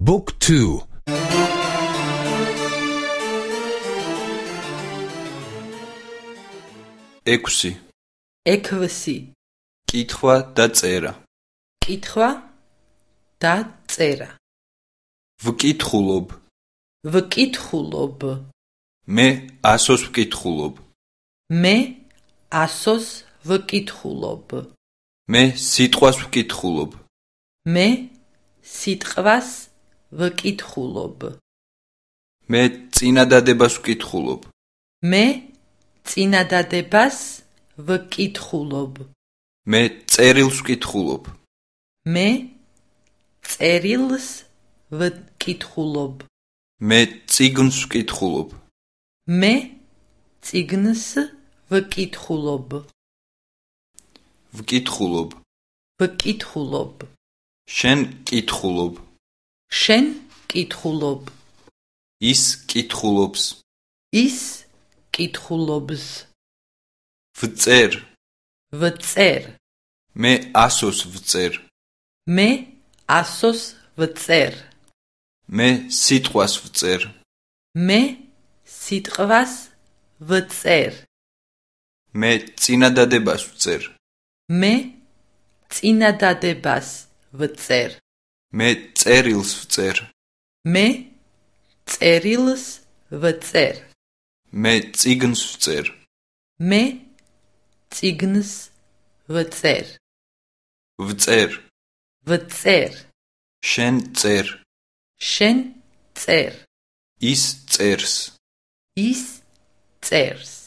Book 2 ექვსი. ექვსი. კითხვა და წერა. კითხვა და წერა. ვკითხულობ. ვკითხულობ. მე ასოს ვკითხულობ. მე ასოს ვკითხულობ. მე სიტყვას ვკითხულობ. მე სიტყვას ვკითხულობ. მე წინადადებას ვკითხულობ. მე წინადადებას ვკითხულობ. მე წერილს ვკითხულობ. მე წერილს ვკითხულობ. მე წიგნს ვკითხულობ. მე წიგნს ვკითხულობ. ვკითხულობ. ვკითხულობ. შენ კითხულობ შენ კითხულობ. ის კითხულობს. ის კითხულობს. ვწერ. ვწერ. მე ასოს ვწერ. მე ასოს ვწერ. მე სიტყვას ვწერ. მე სიტყვას ვწერ. მე წინადადებას ვწერ. მე წინადადებას ვწერ მე წერილს ვწერ მე წერილს ვწერ მე წიგნს ვწერ მე წიგნს ვწერ ვწერ ვწერ შენ წერ შენ წერ ის წერს ის წერს